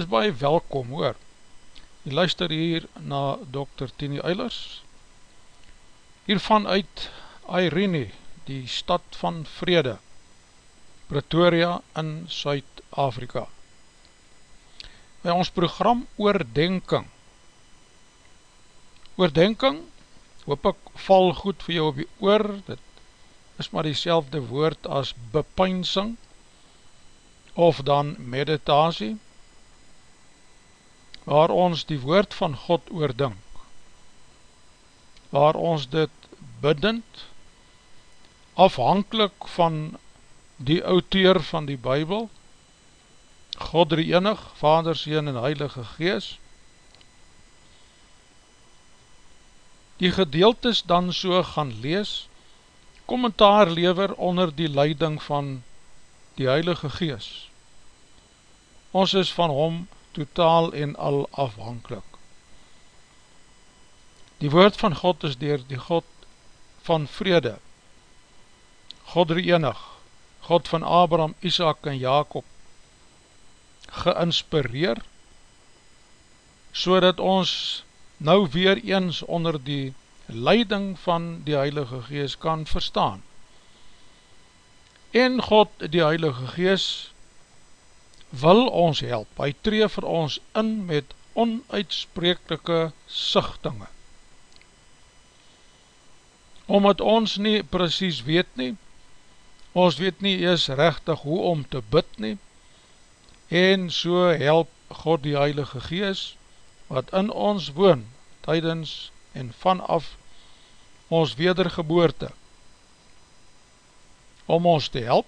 is baie welkom hoor. Jy luister hier na Dr. Tini Eilers, hiervan uit Irene, die stad van vrede, Pretoria in Suid-Afrika. By ons program Oordenking. Oordenking, hoop ek val goed vir jou op die oor, dit is maar die woord as bepynsing, of dan meditasie, waar ons die woord van God oordink, waar ons dit biddend, afhankelijk van die auteur van die Bijbel, God die enig, Vader, Seen en Heilige Gees, die gedeeltes dan so gaan lees, kommentaar lever onder die leiding van die Heilige Gees. Ons is van hom totaal en al afhankelijk. Die woord van God is dier die God van vrede, God die enig, God van Abraham, Isaac en Jacob, geinspireer, so dat ons nou weer eens onder die leiding van die Heilige Gees kan verstaan. En God, die Heilige Gees, wil ons help, hy tree vir ons in met onuitsprekelike sichtinge. Omdat ons nie precies weet nie, ons weet nie ees rechtig hoe om te bid nie, en so help God die Heilige Gees, wat in ons woon, tydens en vanaf ons wedergeboorte, om ons te help,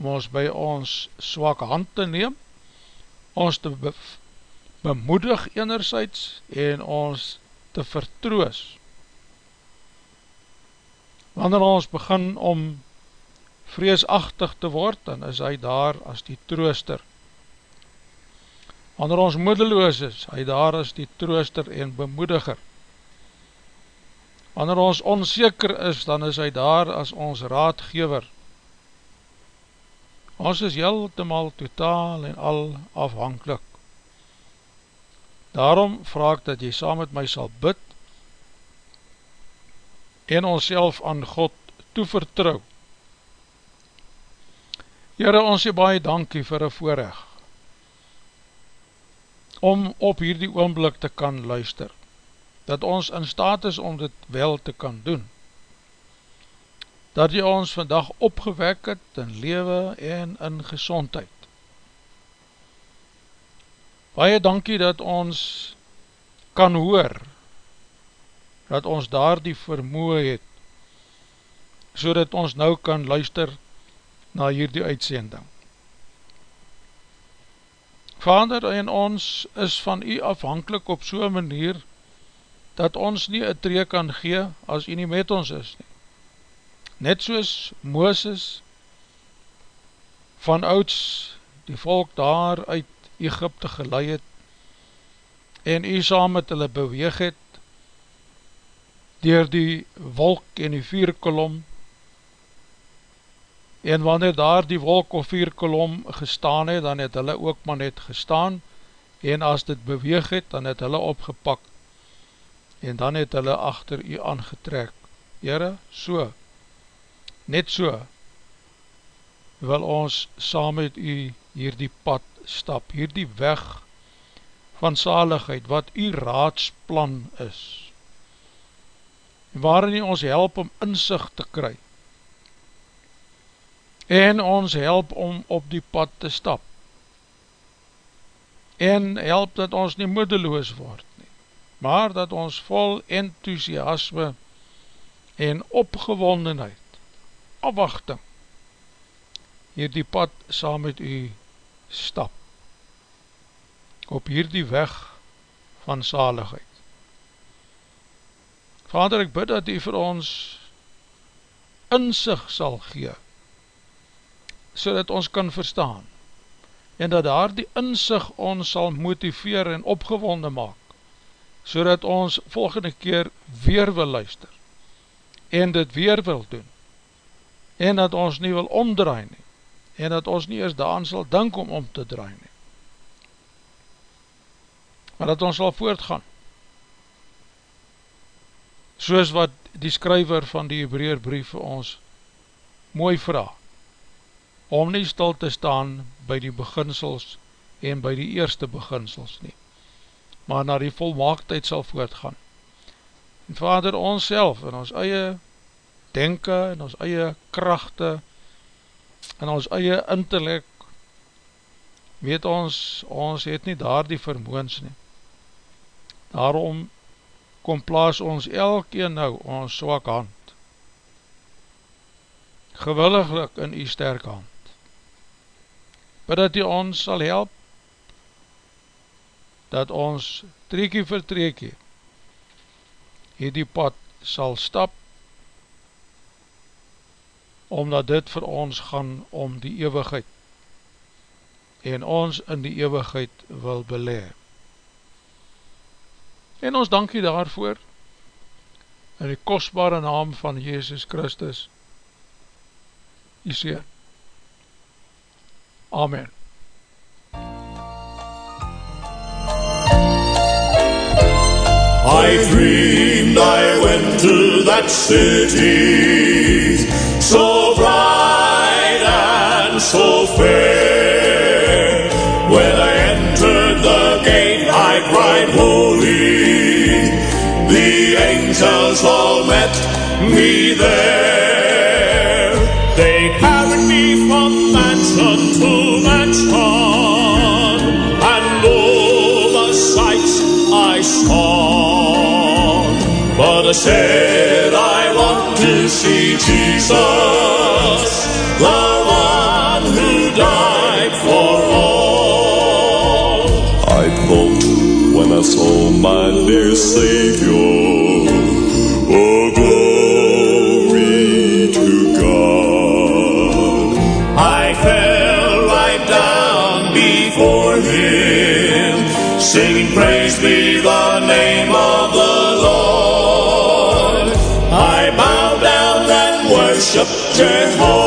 om ons by ons swak hand te neem, ons te be bemoedig enerzijds en ons te vertroos. Wanneer ons begin om vreesachtig te word, dan is hy daar as die trooster, Wanneer ons moedeloos is, hy daar is die trooster en bemoediger. Wanneer ons onzeker is, dan is hy daar as ons raadgever. Ons is heeltemaal totaal en al afhankelijk. Daarom vraag dat jy saam met my sal bid en ons aan God toevertrouw. Heere, ons sê baie dankie vir een voorrecht om op hierdie oomblik te kan luister, dat ons in staat is om dit wel te kan doen, dat jy ons vandag opgewek het in lewe en in gezondheid. Baie dankie dat ons kan hoor, dat ons daar die vermoe het, so dat ons nou kan luister na hierdie uitsending. Vader, en ons is van u afhankelijk op so'n manier, dat ons nie een tree kan gee, as u nie met ons is nie. Net soos Mooses, van ouds, die volk daar uit Egypte geleid het, en u saam met hulle beweeg het, dier die wolk en die vierkolom, en wanneer daar die wolk of vier kolom gestaan het, dan het hulle ook maar net gestaan, en as dit beweeg het, dan het hulle opgepak, en dan het hulle achter u aangetrek. Heere, so, net so, wil ons saam met u hier die pad stap, hier die weg van saligheid, wat u raadsplan is, waarin u ons help om inzicht te kry, en ons help om op die pad te stap en help dat ons nie moedeloos word nie, maar dat ons vol enthousiasme en opgewondenheid, afwachting, hier die pad saam met u stap, op hier die weg van zaligheid. Vader, ek bid dat u vir ons inzicht sal gee, so dat ons kan verstaan en dat daar die inzicht ons sal motiveer en opgewonde maak so dat ons volgende keer weer wil luister en dit weer wil doen en dat ons nie wil omdraai nie en dat ons nie eers daan sal dink om om te draai nie maar dat ons sal voortgaan soos wat die skryver van die Hebraeerbrief vir ons mooi vraag om nie stil te staan by die beginsels en by die eerste beginsels nie, maar na die volmaaktheid sal voortgaan. En vader, ons self, in ons eie denken, in ons eie krachte, in ons eie intellect, weet ons, ons het nie daar die vermoens nie. Daarom kom plaas ons elkeen nou ons swak hand, gewilliglik in die sterk hand, bid dat die ons sal help, dat ons treekie vir treekie hierdie pad sal stap, omdat dit vir ons gaan om die eeuwigheid en ons in die eeuwigheid wil belee. En ons dankie daarvoor in die kostbare naam van Jezus Christus, die Seen. Amen. I dreamed I went to that city, so bright and so fair. When I entered the gate, I cried, Holy. The angels all met me there. They carried me from mansion to mansion, and all the sights I saw. But I said I to see Jesus, the one who died for all. I thought when I saw my dear Savior, oh glory to God. I fell right down before him, singing praise be turn home.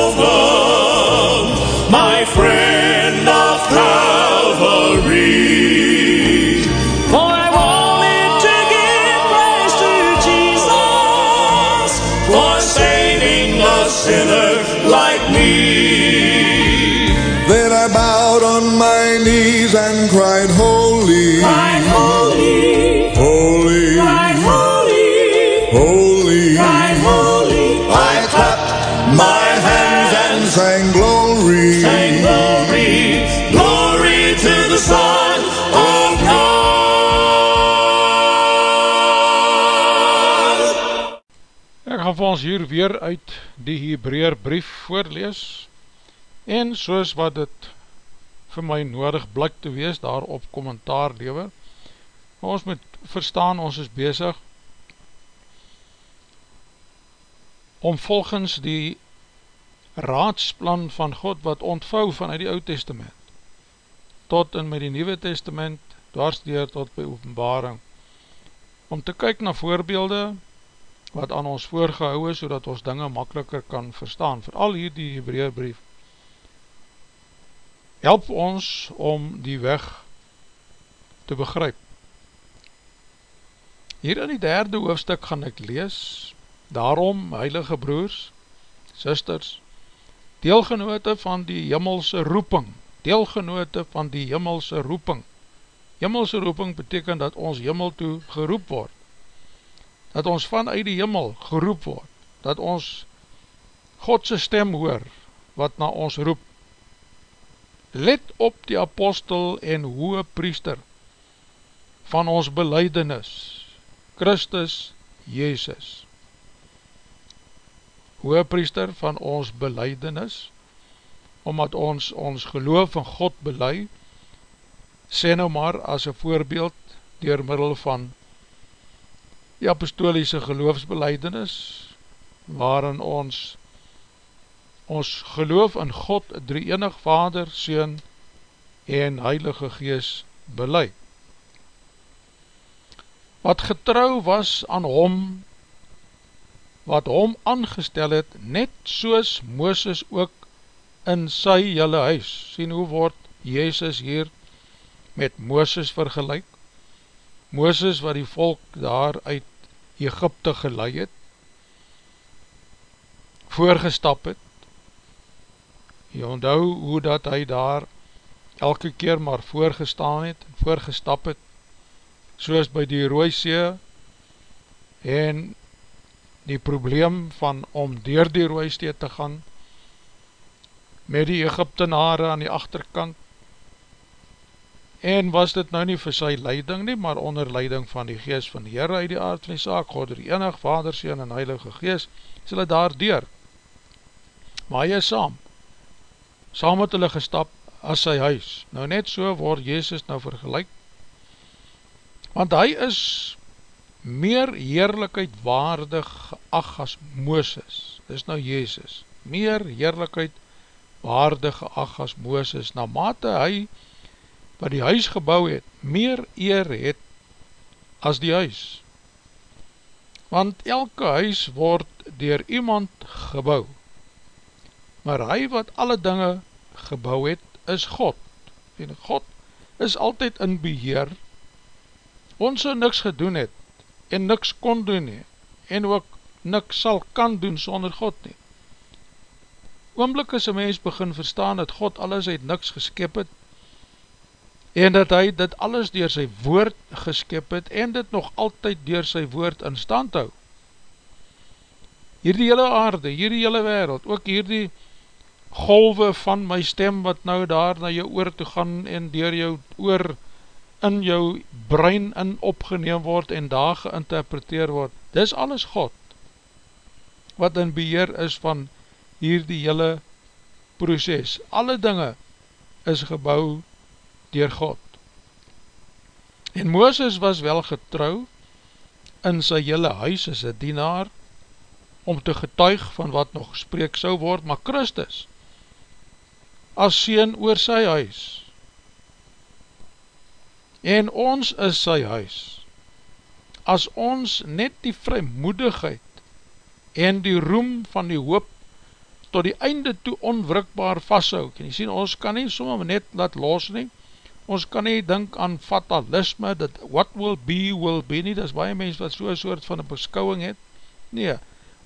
Hier weer uit die Hebreer brief voorlees en soos wat het vir my nodig blik te wees daarop kommentaar lewe. Ons moet verstaan, ons is bezig om volgens die raadsplan van God wat ontvou vanuit die Oud Testament tot en met die Nieuwe Testament dwarsdeer tot by openbaring om te kyk na voorbeelde wat aan ons voorgehou is, so dat ons dinge makkeliker kan verstaan. Vooral hier die Hebreerbrief. Help ons om die weg te begryp. Hier in die derde hoofdstuk gaan ek lees, daarom, heilige broers, sisters, deelgenote van die jimmelse roeping, deelgenote van die jimmelse roeping. Jimmelse roeping beteken dat ons jimmel toe geroep word dat ons vanuit die jimmel geroep word, dat ons Godse stem hoor, wat na ons roep. Let op die apostel en hoge priester van ons beleidenis, Christus Jezus. Hoge priester van ons beleidenis, omdat ons ons geloof in God belei, sê nou maar as een voorbeeld, door middel van die apostoliese geloofsbeleidenis, waarin ons ons geloof in God, drie enig Vader, Seun en Heilige Gees belei. Wat getrouw was aan hom, wat hom aangestel het, net soos Mooses ook in sy jylle huis. Sien hoe word Jezus hier met Mooses vergelijk? Mooses wat die volk daar uit Egypte gelei het, voorgestap het, jy onthou hoe dat hy daar elke keer maar voorgestaan het, voorgestap het, soos by die Rooisee, en die probleem van om door die Rooisee te gaan, met die Egyptenare aan die achterkant, en was dit nou nie vir sy leiding nie, maar onder leiding van die geest van die Heere uit die aard van die saak, God die enig, Vader, Seen en Heilige Geest, is hulle daar deur, maar hy is saam, saam met hulle gestap as sy huis, nou net so word Jezus nou vergelijk, want hy is meer heerlijkheid waardig geag as Mooses, dis nou Jezus, meer heerlijkheid waardig geag as Mooses, na mate hy wat die huis gebouw het, meer eer het as die huis. Want elke huis word dier iemand gebouw, maar hy wat alle dinge gebouw het, is God. En God is altyd in beheer, ons so niks gedoen het, en niks kon doen nie, en ook niks sal kan doen sonder God nie. Oomblik as een mens begin verstaan, dat God alles uit niks geskip het, en dat hy dit alles dier sy woord geskip het, en dit nog altyd dier sy woord in stand hou. Hierdie hele aarde, hierdie hele wereld, ook hierdie golwe van my stem, wat nou daar na jou oor toe gaan, en dier jou oor in jou brein in opgeneem word, en daar geïnterpreteer word, dis alles God, wat in beheer is van hierdie hele proces. Alle dinge is gebouw dier God. En Mooses was wel getrou in sy hele huis as een dienaar om te getuig van wat nog gespreek sou word, maar Christus as sien oor sy huis. En ons is sy huis. As ons net die vrymoedigheid en die roem van die hoop tot die einde toe onwrikbaar vasthoud. En jy sien, ons kan nie sommer net laat los nie, ons kan nie denk aan fatalisme, dat what will be, will be nie, dat is baie mens wat so'n soort van een beskouwing het, nee,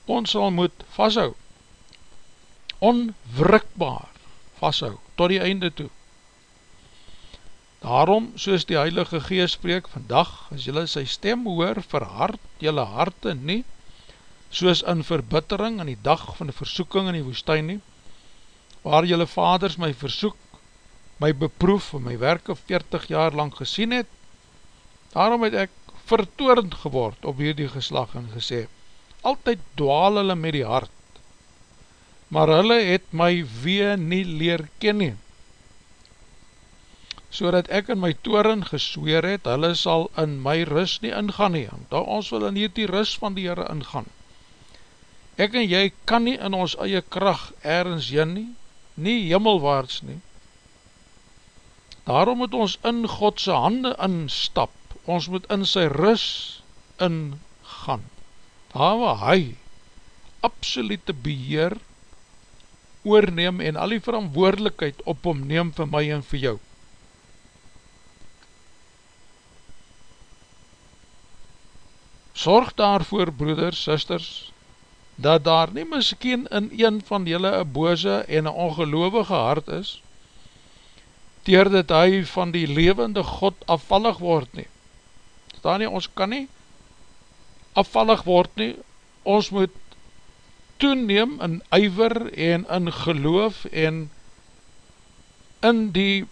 ons sal moet vasthou, onwrikbaar vasthou, tot die einde toe. Daarom, soos die Heilige Geest spreek, vandag, as jylle sy stem hoor, verhard jylle harte nie, soos in verbittering in die dag van die versoeking in die woestijn nie, waar jylle vaders my versoek, my beproef en my werke 40 jaar lang gesien het, daarom het ek vertoornd geword op hierdie geslag en gesê, altyd dwaal hulle met die hart, maar hulle het my wee nie leer ken nie, so dat ek in my toren gesweer het, hulle sal in my ris nie ingaan nie, want ons wil in hierdie ris van die Heere ingaan. Ek en jy kan nie in ons eie kracht ergens jyn nie, nie hemelwaarts nie, Daarom moet ons in Godse hande instap, ons moet in sy ris ingaan, daar waar hy absolute beheer oorneem en al die verantwoordelikheid op hom neem vir my en vir jou. Sorg daarvoor, broeders, sisters, dat daar nie miskien in een van julle een bose en een ongeloofige hart is, dier dat hy van die levende God afvallig word nie. Staan nie, ons kan nie afvallig word nie, ons moet toeneem in uiver en in geloof en in die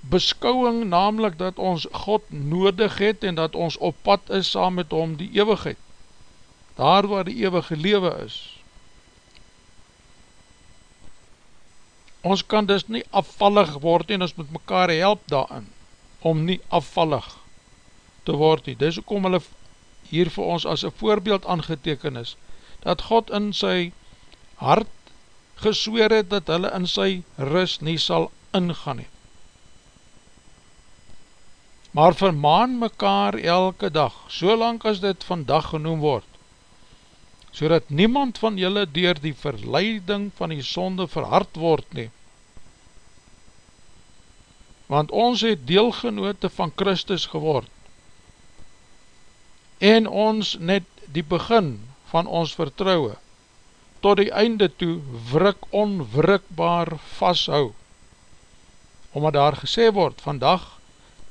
beskouwing namelijk dat ons God nodig het en dat ons op pad is saam met hom die eeuwigheid, daar waar die eeuwige lewe is. Ons kan dus nie afvallig word en ons moet mekaar help daarin om nie afvallig te word nie. Dis ook om hulle hier vir ons as een voorbeeld aangeteken is, dat God in sy hart gesweer het dat hulle in sy rust nie sal ingaan nie. Maar vermaan mekaar elke dag, so lang as dit vandag genoem word, so dat niemand van julle dier die verleiding van die sonde verhard word nie, want ons het deelgenote van Christus geword, en ons net die begin van ons vertrouwe, tot die einde toe wrik onwrikbaar vasthou, omdat daar gesê word, vandag,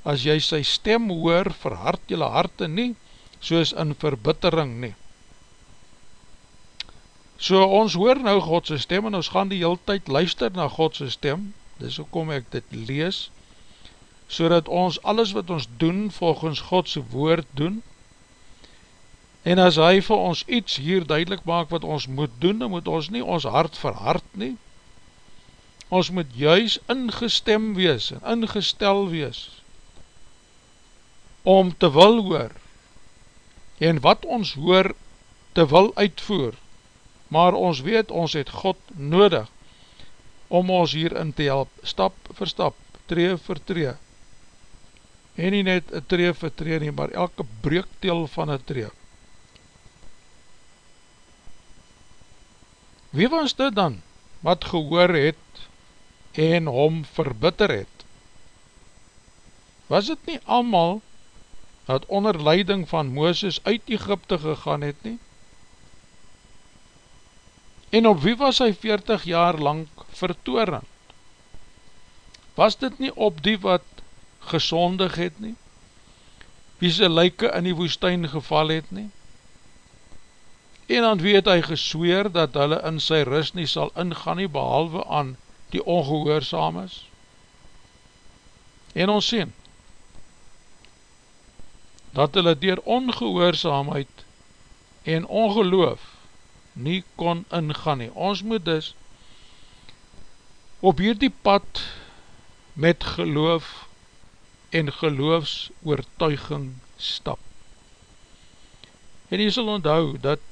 as jy sy stem hoor, verhard jylle harte nie, soos in verbittering nie. So ons hoor nou Godse stem, en ons gaan die hele tyd luister na Godse stem, dis hoe kom ek dit lees, so dat ons alles wat ons doen volgens Godse woord doen, en as hy vir ons iets hier duidelik maak wat ons moet doen, dan moet ons nie ons hart verhard nie, ons moet juis ingestem wees en ingestel wees om te wil hoor. En wat ons hoor te wil uitvoer maar ons weet ons het God nodig om ons hierin te help, stap vir stap, tree vir tree, en nie net een tree vir tree nie, maar elke breekteel van een tree. Wie was dit dan, wat gehoor het, en hom verbitter het? Was het nie allemaal, dat onder leiding van Mooses uit Egypte gegaan het nie? En op wie was hy 40 jaar lang vertoorend? Was dit nie op die wat gezondig het nie? Wie sy lyke in die woestijn geval het nie? En dan weet hy gesweer dat hulle in sy ris nie sal ingaan nie, behalwe aan die ongehoorzaam is? En ons sien, dat hulle dier ongehoorzaamheid en ongeloof nie kon ingaan nie. Ons moet dus op hierdie pad met geloof en geloofsoortuiging stap. En jy sal onthou dat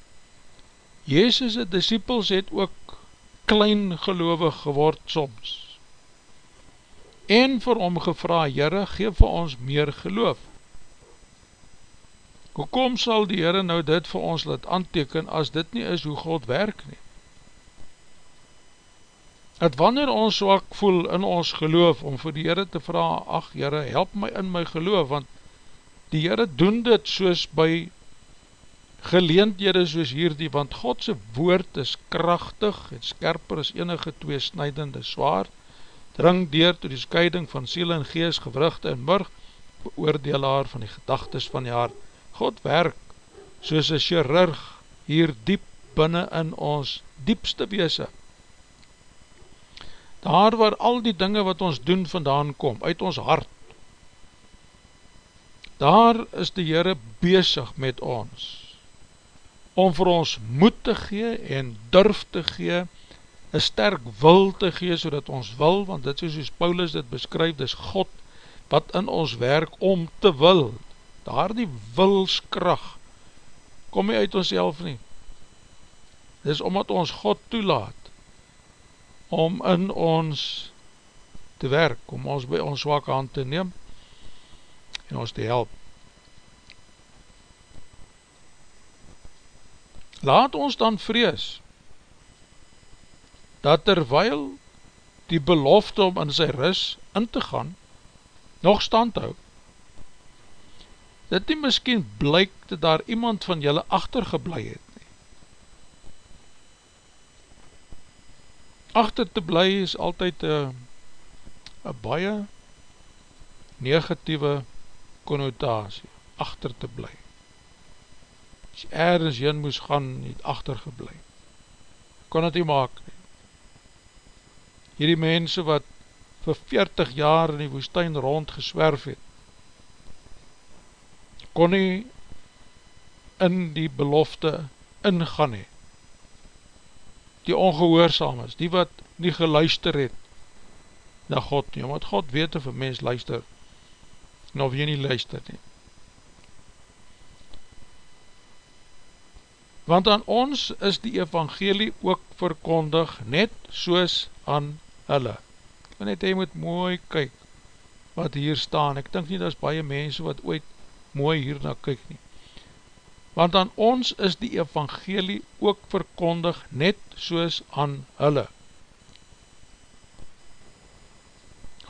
Jezus' disciples het ook klein gelovig geword soms. En vir hom gevra, Heere, geef vir ons meer geloof. Hoekom sal die Heere nou dit vir ons laat anteken as dit nie is hoe God werk nie? Dat wanneer ons swak voel in ons geloof om vir die Heere te vraag, ach Heere, help my in my geloof, want die Heere doen dit soos by geleendhede soos hierdie, want Godse woord is krachtig en skerper as enige twee snijdende zwaard, dring deur to die scheiding van siel en gees, gewrugte en murg, beoordelaar van die gedagtes van die hart, God werk soos een chirurg hier diep binnen in ons diepste weese. Daar waar al die dinge wat ons doen vandaan kom, uit ons hart, daar is die Heere bezig met ons, om vir ons moed te gee en durf te gee, een sterk wil te gee, so ons wil, want dit is soos Paulus dit beskryf, dit is God wat in ons werk om te wil, daar die wilskracht, kom nie uit ons self nie. Dit is omdat ons God toelaat, om in ons te werk, om ons by ons zwak hand te neem, en ons te help. Laat ons dan vrees, dat terwijl die belofte om in sy ris in te gaan, nog stand houd, dat nie miskien blyk dat daar iemand van julle achtergeblei het nie. Achter te bly is altyd een baie negatieve connotatie, achter te bly. As jy ergens jyn moes gaan, nie achtergeblei. Kon het nie maak nie. Hierdie mense wat vir 40 jaar in die woestijn rond geswerf het, kon nie in die belofte ingaan nie. Die ongehoorzaam is, die wat nie geluister het na God nie, omdat God weet of een mens luister, en of jy nie luister nie. Want aan ons is die evangelie ook verkondig net soos aan hulle. En net hy moet mooi kyk wat hier staan. Ek dink nie, dat is baie mense wat ooit mooi hierna kyk nie. Want aan ons is die evangelie ook verkondig net soos aan hulle.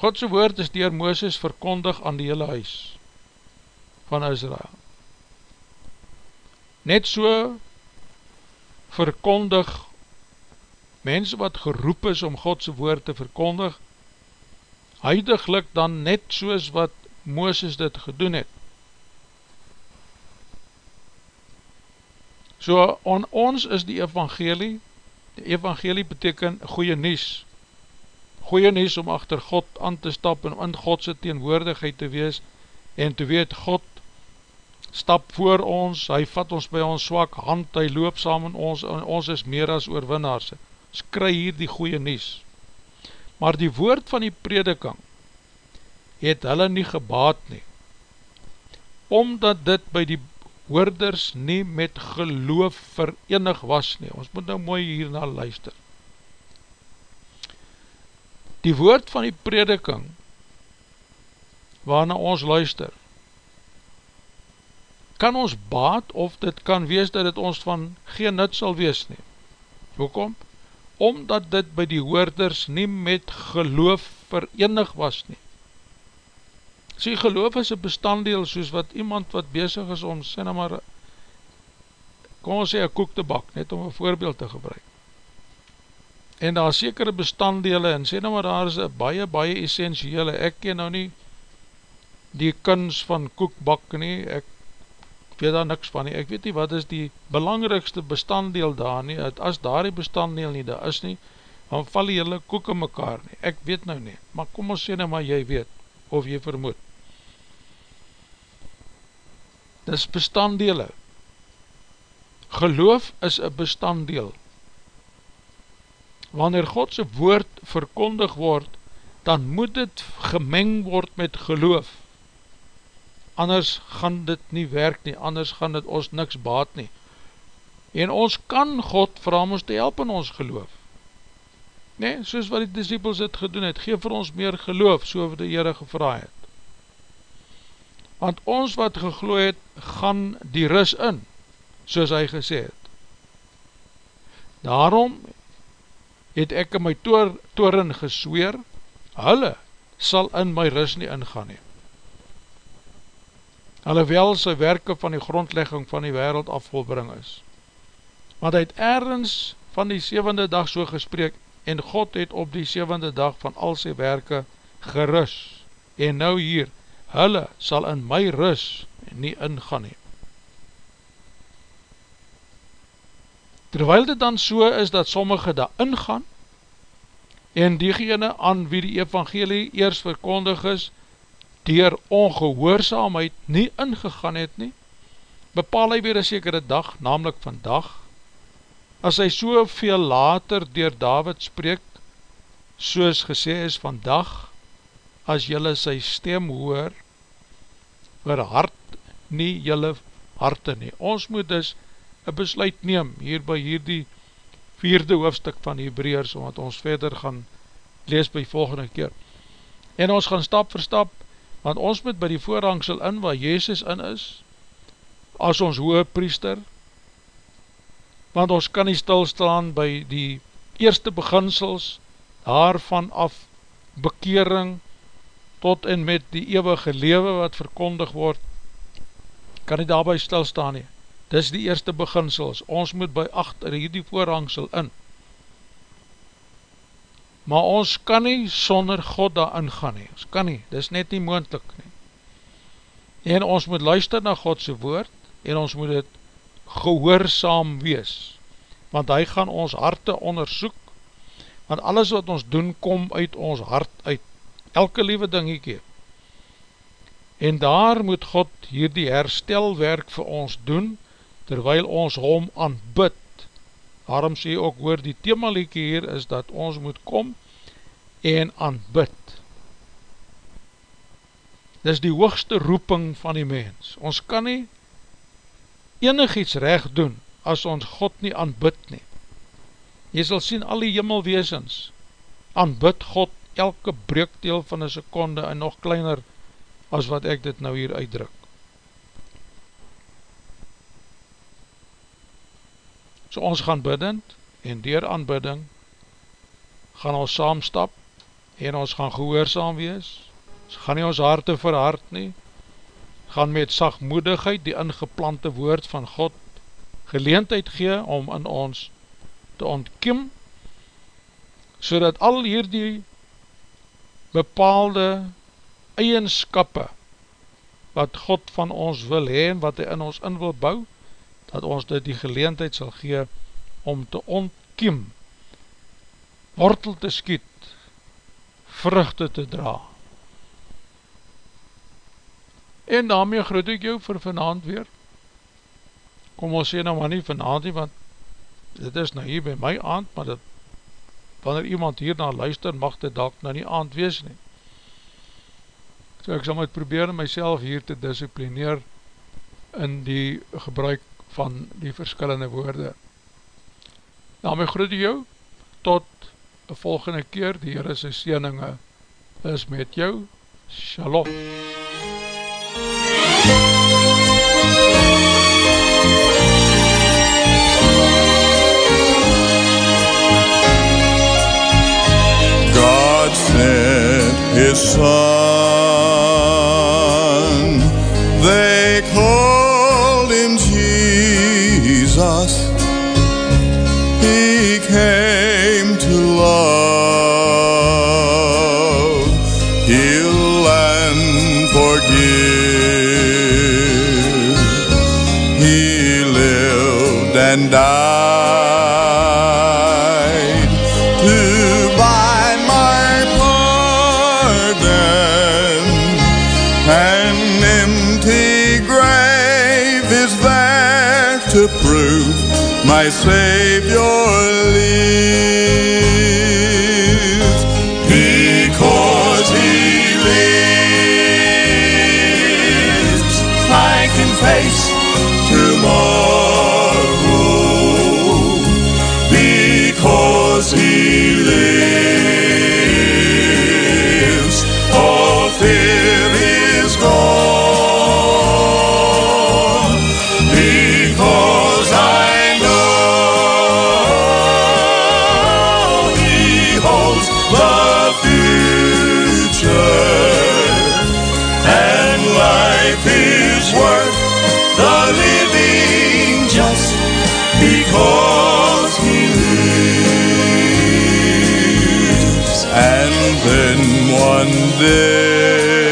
Godse woord is dier Mooses verkondig aan die hele huis van Israel. Net so verkondig mense wat geroep is om Godse woord te verkondig, huidiglik dan net soos wat Mooses dit gedoen het. So, on ons is die evangelie, die evangelie beteken goeie nies, goeie nies om achter God aan te stap en in Godse teenwoordigheid te wees en te weet God stap voor ons, hy vat ons by ons swak hand, hy loop saam in ons en ons is meer as oorwinnaars. Ons kry hier die goeie nies. Maar die woord van die prediking het hulle nie gebaat nie, omdat dit by die hoorders nie met geloof verenig was nie. Ons moet nou mooi hierna luister. Die woord van die prediking waarna ons luister, kan ons baat of dit kan wees dat het ons van geen nut sal wees nie. Hoekom? Omdat dit by die hoorders nie met geloof verenig was nie. Sê geloof is een bestanddeel soos wat iemand wat bezig is om, sê nou maar, kom ons sê een koek te bak, net om een voorbeeld te gebruik. En daar is sekere bestanddele en sê nou maar daar is een baie, baie essentiële, ek ken nou nie die kins van koekbak nie, ek weet daar niks van nie, ek weet nie wat is die belangrikste bestanddeel daar nie, as daar die bestanddeel nie daar is nie, dan val die hele koek in mekaar nie, ek weet nou nie, maar kom ons sê nou maar jy weet, of jy vermoed. Dis bestanddele. Geloof is een bestanddeel. Wanneer Godse woord verkondig word, dan moet het gemeng word met geloof. Anders gaan dit nie werk nie, anders gaan dit ons niks baat nie. En ons kan God vraag ons te help in ons geloof. Nee, soos wat die disciples het gedoen het, geef vir ons meer geloof, so wat die Heere gevraag het want ons wat gegloe het, gaan die ris in, soos hy gesê het. Daarom het ek in my toren gesweer, hulle sal in my ris nie ingaan nie. Alhoewel sy werke van die grondlegging van die wereld afvolbring is. Want hy het ergens van die sevende dag so gespreek, en God het op die sevende dag van al sy werke gerus, en nou hier, hulle sal in my ris nie ingaan nie. Terwyl dit dan so is dat sommige daar ingaan, en diegene aan wie die evangelie eers verkondig is, dier ongehoorzaamheid nie ingegaan het nie, bepaal hy weer een sekere dag, namelijk vandag, as hy so veel later dier David spreek, soos gesê is vandag, as jylle sy stem hoor, verhard nie jylle harte nie. Ons moet dus een besluit neem hier by hierdie vierde hoofdstuk van Hebreërs, omdat ons verder gaan lees by volgende keer. En ons gaan stap vir stap, want ons moet by die voorhangsel in waar Jezus in is, as ons hoge priester, want ons kan nie stilstaan by die eerste beginsels, daarvan af bekering, tot en met die eeuwige lewe wat verkondig word, kan nie daarby stilstaan nie. Dis die eerste beginsels, ons moet by achter hierdie voorhangsel in. Maar ons kan nie sonder God daar ingaan nie, ons kan nie, dis net nie moendlik nie. En ons moet luister na Godse woord, en ons moet het gehoorzaam wees, want hy gaan ons harte onderzoek, want alles wat ons doen, kom uit ons hart uit, elke liewe dingiekie. En daar moet God hier die herstelwerk vir ons doen, terwyl ons hom aanbid. Daarom sê ook oor die themaliekie hier is dat ons moet kom en aanbid. Dis die hoogste roeping van die mens. Ons kan nie enig iets recht doen as ons God nie aanbid nie. Jy sal sien al die jimmelweesens aanbid God elke breekdeel van een seconde en nog kleiner as wat ek dit nou hier uitdruk. So ons gaan biddend en dier aanbidding gaan ons saamstap en ons gaan gehoorzaam wees, ons gaan nie ons harte verhard nie, gaan met sagmoedigheid die ingeplante woord van God geleentheid gee om in ons te ontkiem, so dat al hier die bepaalde eigenskappe wat God van ons wil heen, wat hy in ons in wil bou, dat ons dit die geleentheid sal gee om te ontkiem, wortel te skiet vruchte te dra. En daarmee groet ek jou vir vanavond weer. Kom ons sê nou maar nie vanavond nie, want dit is nou hier by my aand, maar dit, wanneer iemand hierna luister, mag dit dalk nou nie aand wees nie. So ek sal moet probeer myself hier te disciplineer in die gebruik van die verskillende woorde. Daarmee groet jou, tot een volgende keer, die Heere sy sieninge is met jou, Shalom. Sent his son. They called him Jesus. He came to love, heal and forgive. He lived and died my Savior the future, and life is worth the living just because He lives. And then one day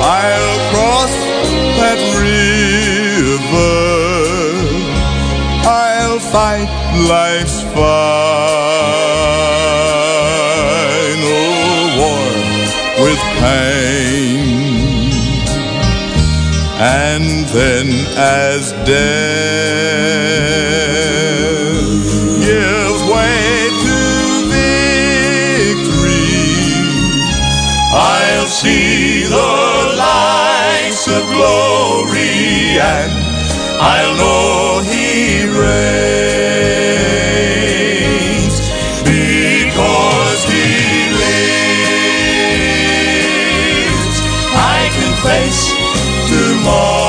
I'll cross that river. I'll fight life's final as death gives way to victory, I'll see the lights of glory and I'll know He reigns because He lives. I can face tomorrow